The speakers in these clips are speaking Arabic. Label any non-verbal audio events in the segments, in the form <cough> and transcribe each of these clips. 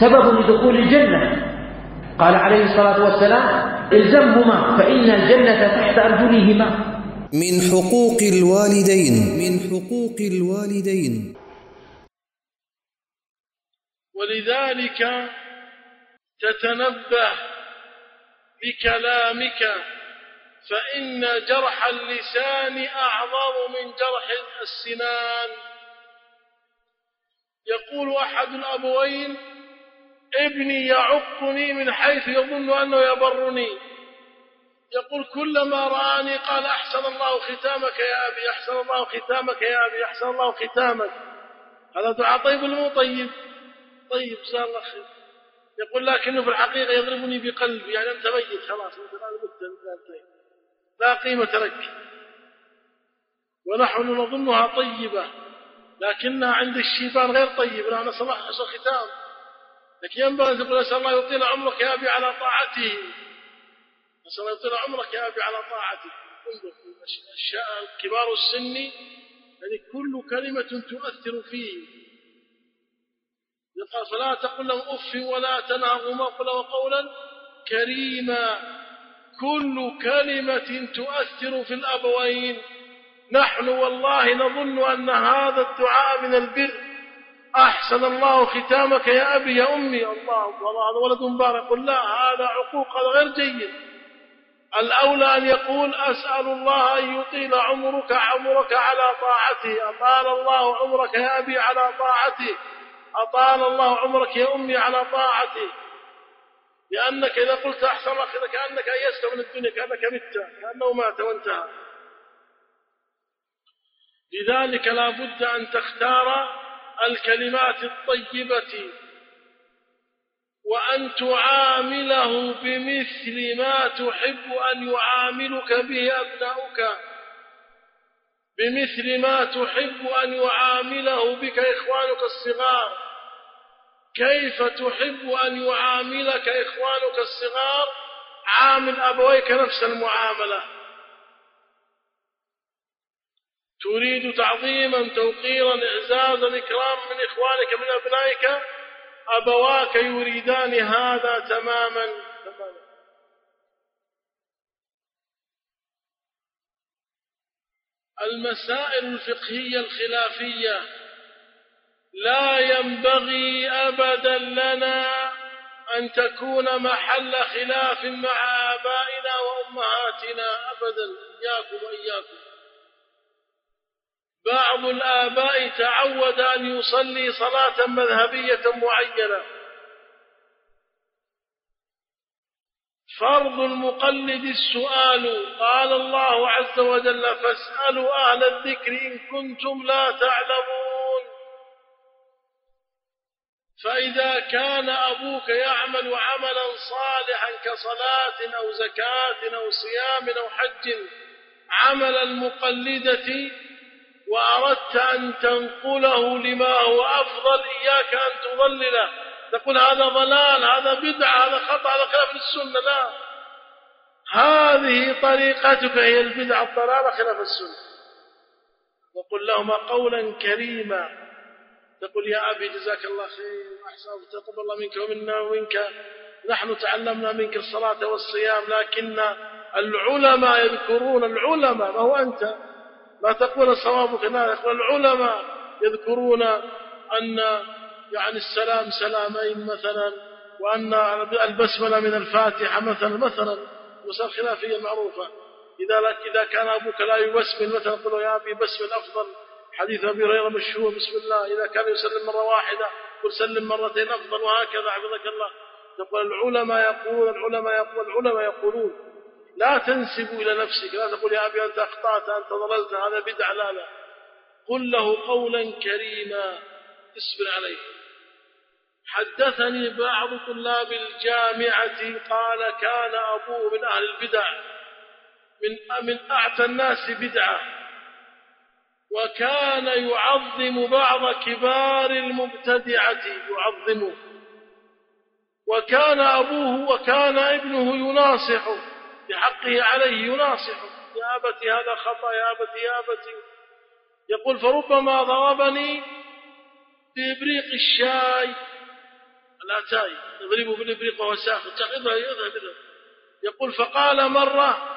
سبب لدخول الجنة. قال عليه الصلاة والسلام إلزمهما فإن الجنة تحت أرجلهما. من حقوق الوالدين. من حقوق الوالدين. ولذلك تتنبه بكلامك فإن جرح اللسان أعظم من جرح السنان. يقول أحد الأبوين ابني يعقني من حيث يظن أنه يبرني. يقول كلما رآني قال أحسن الله ختامك يا أبي أحسن الله ختامك يا أبي أحسن الله ختامك. هذا دعاء طيب ولا مو طيب؟ طيب جزاه الله خير. يقول لكنه في الحقيقة يضربني بقلبي يعني أنت ميت خلاص أنت الآن لا قيمة لك. ونحن نظنها طيبة لكنها عند الشيطان غير طيب لا الله ختام لكن ينبغي أن تقول أسأل الله يطيل عمرك يا أبي على طاعته. أسأل الله يطيل عمرك يا أبي على طاعته. انظر كبار السن يعني كل كلمة تؤثر فيه. فلا تقل لهم أف ولا تنهرهما قل قولا كريما. كل كلمة تؤثر في الأبوين. نحن والله نظن أن هذا الدعاء من البر. أحسن الله ختامك يا أبي يا أمي. الله والله هذا ولد مبارك. قل لا هذا عقوق هذا غير جيد. الأولى أن يقول أسأل الله أن يطيل عمرك عمرك على طاعته. أطال الله عمرك يا أبي على طاعته. أطال الله عمرك يا أمي على طاعته. لأنك إذا قلت أحسن الله كأنك أيست من الدنيا كأنك مت كأنه مات وانتهى. لذلك لا بد أن تختار الكلمات الطيبة وأن تعامله بمثل ما تحب أن يعاملك به أبناؤك بمثل ما تحب أن يعامله بك إخوانك الصغار. كيف تحب أن يعاملك إخوانك الصغار؟ عامل أبويك نفس المعاملة. تريد تعظيما توقيرا إعزازا إكراما من إخوانك من أبنائك أبواك يريدان هذا تماما. المسائل الفقهية الخلافية لا ينبغي أبدا لنا أن تكون محل خلاف مع آبائنا وأمهاتنا أبدا. إياكم وإياكم. بعض الآباء تعود أن يصلي صلاة مذهبية معينة. فرض المقلد السؤال قال الله عز وجل فاسألوا أهل الذكر إن كنتم لا تعلمون فإذا كان أبوك يعمل عملا صالحا كصلاة أو زكاة أو صيام أو حج عمل المقلدة وأردت أن تنقله لما هو أفضل إياك أن تضلله. تقول هذا ضلال هذا بدعة هذا خطأ هذا خلاف السنة. لا. هذه طريقتك هي البدعة الضلالة خلاف السنة. وقل لهما قولا كريما. تقول يا أبي جزاك الله خير أحسن تقبل الله منك ومنا ومنك. نحن تعلمنا منك الصلاة والصيام لكن العلماء يذكرون العلماء ما هو أنت؟ لا تقول صوابك لا يقول العلماء يذكرون أن يعني السلام سلامين مثلا وأن البسملة من الفاتحة مثلا مثلا مسألة خلافية معروفة. إذا إذا كان أبوك لا يبسمل مثلا قل يا أبي بسمل أفضل حديث أبي هريرة مشهور بسم الله. إذا كان يسلم مرة واحدة قل سلم مرتين أفضل وهكذا حفظك الله. تقول العلماء يقولون العلماء يقول العلماء يقولون. لا تنسب إلى نفسك لا تقول يا أبي أنت أخطأت أنت ضللت هذا بدع لا لا. قل له قولا كريما اصبر عليه. حدثني بعض طلاب الجامعة قال كان أبوه من أهل البدع من من أعتى الناس بدعة وكان يعظم بعض كبار المبتدعة يعظمه. وكان أبوه وكان ابنه يناصحه. بحقه عليه يناصحه يا أبتي هذا خطأ. يا أبتي يا أبتي. يقول فربما ضربني بإبريق الشاي. الأتاي. يضربه بالإبريق وهو ساخن. اذهب اذهب يقول فقال مرة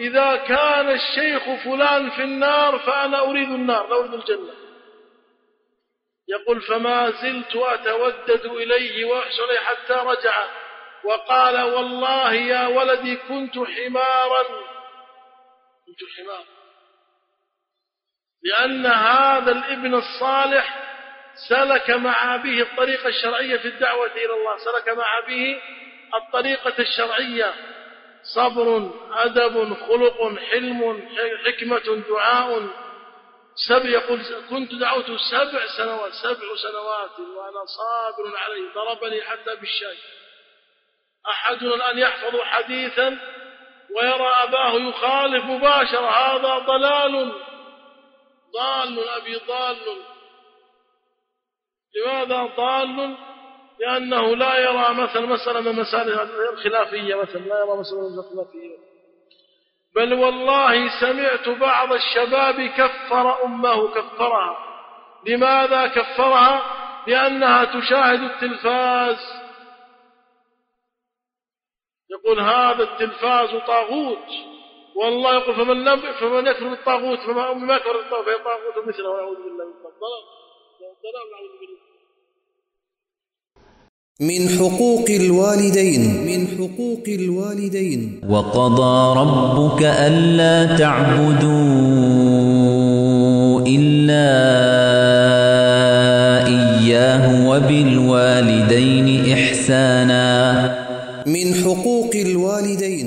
إذا كان الشيخ فلان في النار فأنا أريد النار لا أريد الجنة. يقول فما زلت أتودد إليه وأحسن حتى رجع. وقال والله يا ولدي كنت حمارا. كنت حمارا لأن هذا الابن الصالح سلك مع أبيه الطريقة الشرعية في الدعوة إلى الله. سلك مع أبيه الطريقة الشرعية. صبر أدب خلق حلم حكمة دعاء. سبع يقول كنت دعوت سبع سنوات سبع سنوات وأنا صابر عليه ضربني حتى بالشاي. أحدنا الآن يحفظ حديثا ويرى أباه يخالف مباشرة. هذا ضلال. ضال أبي ضال. لماذا ضال؟ لأنه لا يرى مثلا مسألة من المسائل الخلافية مثلا لا يرى مسألة الخلافية. بل والله سمعت بعض الشباب كفر أمه كفرها. لماذا كفرها؟ لأنها تشاهد التلفاز. يقول هذا التلفاز طاغوت. والله يقول فمن لم فمن يكفر بالطاغوت فما ما يكفر بالطاغوت فهي طاغوت مثله ونعوذ بالله من الضلال. الضلال نعوذ بالله من حقوق الوالدين. من حقوق الوالدين. وقضى ربك ألا تعبدوا إلا إياه وبالوالدين إحسانا. من حقوق الوالدين.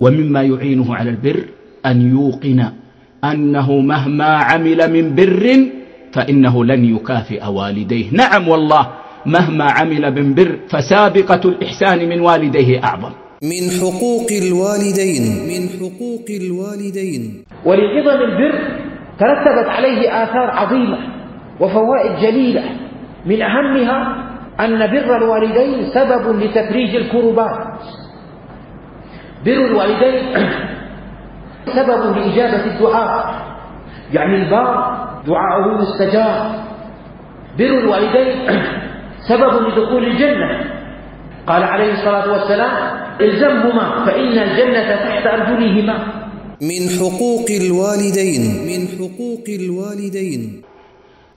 ومما يعينه على البر أن يوقن أنه مهما عمل من بر فإنه لن يكافئ والديه. نعم والله مهما عمل من بر فسابقة الإحسان من والديه أعظم. من حقوق الوالدين. من حقوق الوالدين. ولعظم البر ترتبت عليه آثار عظيمة وفوائد جليلة من أهمها أن بر الوالدين سبب لتفريج الكربات. بر الوالدين <coughs> سبب لإجابة الدعاء. يعني البار دعاءه مستجاب. بر الوالدين <coughs> سبب لدخول الجنة. قال عليه الصلاة والسلام إلزمهما فإن الجنة تحت أرجلهما. من حقوق الوالدين. من حقوق الوالدين.